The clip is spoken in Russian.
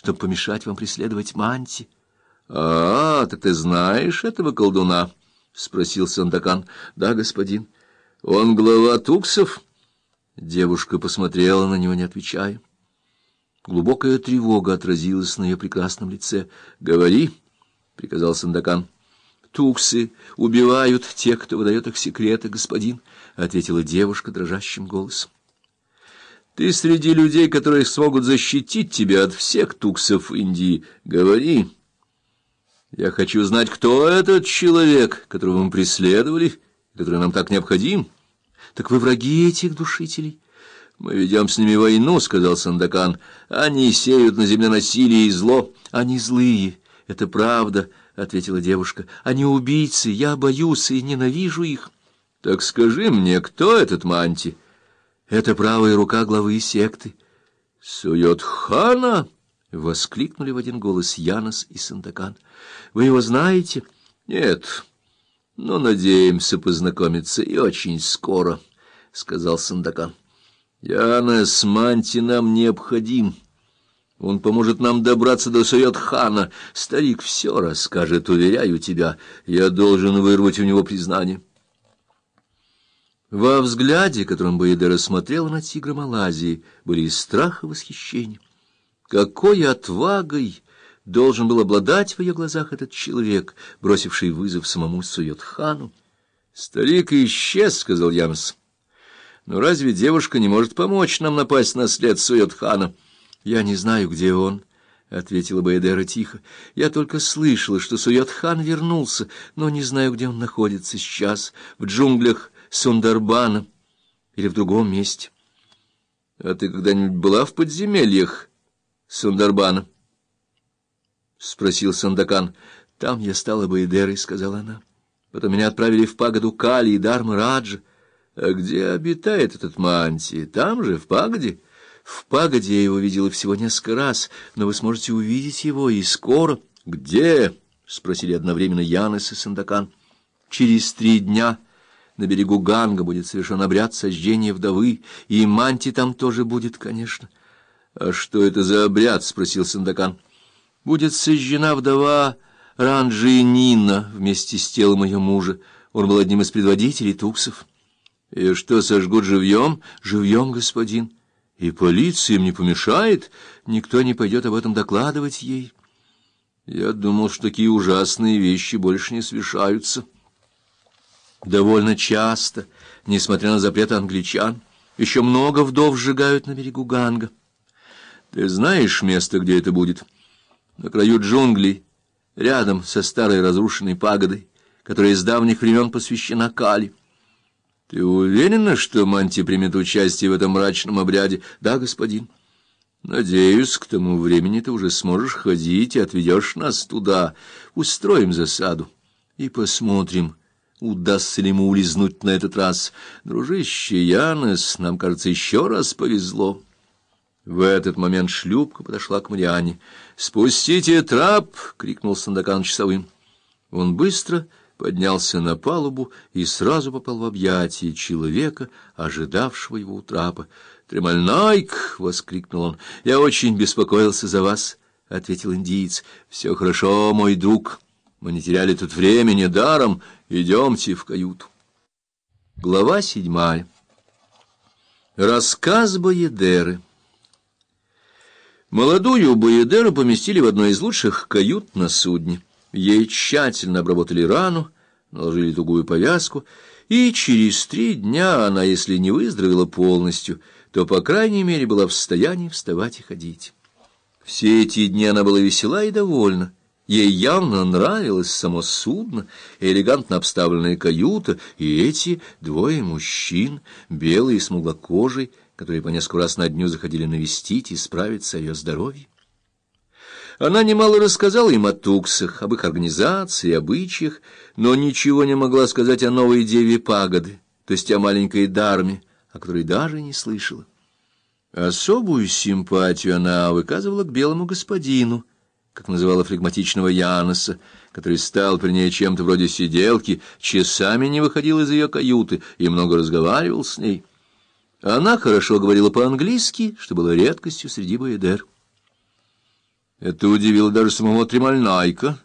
чтобы помешать вам преследовать Манти. — А, так ты знаешь этого колдуна? — спросил Сандакан. — Да, господин. — Он глава Туксов? Девушка посмотрела на него, не отвечая. Глубокая тревога отразилась на ее прекрасном лице. — Говори, — приказал Сандакан. — Туксы убивают тех, кто выдает их секреты, господин, — ответила девушка дрожащим голосом. — Ты среди людей, которые смогут защитить тебя от всех туксов Индии. Говори. Я хочу знать, кто этот человек, которого мы преследовали, который нам так необходим. Так вы враги этих душителей? Мы ведем с ними войну, — сказал Сандакан. Они сеют на земле насилие и зло. Они злые, это правда, — ответила девушка. Они убийцы, я боюсь и ненавижу их. Так скажи мне, кто этот Манти? Это правая рука главы секты. Сует-хана? — воскликнули в один голос Янос и Сандакан. — Вы его знаете? — Нет, но надеемся познакомиться и очень скоро, — сказал Сандакан. — Янос Манти нам необходим. Он поможет нам добраться до Сует-хана. Старик все расскажет, уверяю тебя. Я должен вырвать у него признание. Во взгляде, которым Баедера смотрела на тигра Малайзии, были и страх, и восхищение. Какой отвагой должен был обладать в ее глазах этот человек, бросивший вызов самому Сует-хану? «Старик исчез», — сказал Ямс. «Но разве девушка не может помочь нам напасть на след Сует-хана?» «Я не знаю, где он», — ответила Баэдера тихо. «Я только слышала, что Сует-хан вернулся, но не знаю, где он находится сейчас, в джунглях Сундарбана или в другом месте». «А ты когда-нибудь была в подземельях?» Сундарбана? — спросил Сандакан. — Там я стала Баидерой, — сказала она. Потом меня отправили в пагоду Кали и Дарма Раджа. А где обитает этот Манти? Там же, в пагоде? В пагоде я его видела всего несколько раз, но вы сможете увидеть его и скоро. — Где? — спросили одновременно Янес и Сандакан. — Через три дня... На берегу Ганга будет совершен обряд сожжения вдовы, и Манти там тоже будет, конечно. —— А что это за обряд? — спросил Сандакан. — Будет сожжена вдова Ранджи Нина вместе с телом ее мужа. Он был одним из предводителей туксов. — И что, сожгут живьем? — Живьем, господин. И полиция им не помешает? Никто не пойдет об этом докладывать ей. Я думал, что такие ужасные вещи больше не совершаются. Довольно часто, несмотря на запреты англичан, еще много вдов сжигают на берегу Ганга. Ты знаешь место, где это будет? На краю джунглей, рядом со старой разрушенной пагодой, которая с давних времен посвящена Кали. Ты уверена, что Манти примет участие в этом мрачном обряде? Да, господин. Надеюсь, к тому времени ты уже сможешь ходить и отведешь нас туда. Устроим засаду и посмотрим, удастся ли ему улизнуть на этот раз. Дружище Янес, нам, кажется, еще раз повезло». В этот момент шлюпка подошла к Мариане. «Спустите трап!» — крикнул Сандакан часовым. Он быстро поднялся на палубу и сразу попал в объятия человека, ожидавшего его у трапа. «Тремальнайк!» — воскликнул он. «Я очень беспокоился за вас», — ответил индиец. «Все хорошо, мой друг. Мы не теряли тут времени даром. Идемте в каюту». Глава седьмая. Рассказ Боедеры. Молодую Боедеру поместили в одной из лучших кают на судне. Ей тщательно обработали рану, наложили тугую повязку, и через три дня она, если не выздоровела полностью, то, по крайней мере, была в состоянии вставать и ходить. Все эти дни она была весела и довольна. Ей явно нравилось само судно, элегантно обставленная каюта, и эти двое мужчин, белые и смуглокожие, которые по несколько раз на дню заходили навестить и справиться о ее здоровье. Она немало рассказала им о туксах, об их организации, обычаях, но ничего не могла сказать о новой деве пагоды, то есть о маленькой дарме, о которой даже не слышала. Особую симпатию она выказывала к белому господину, как называла флегматичного Яноса, который стал при ней чем-то вроде сиделки, часами не выходил из ее каюты и много разговаривал с ней. Она хорошо говорила по-английски, что было редкостью среди боедер. Это удивило даже самого Тремальнайка.